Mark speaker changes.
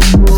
Speaker 1: you.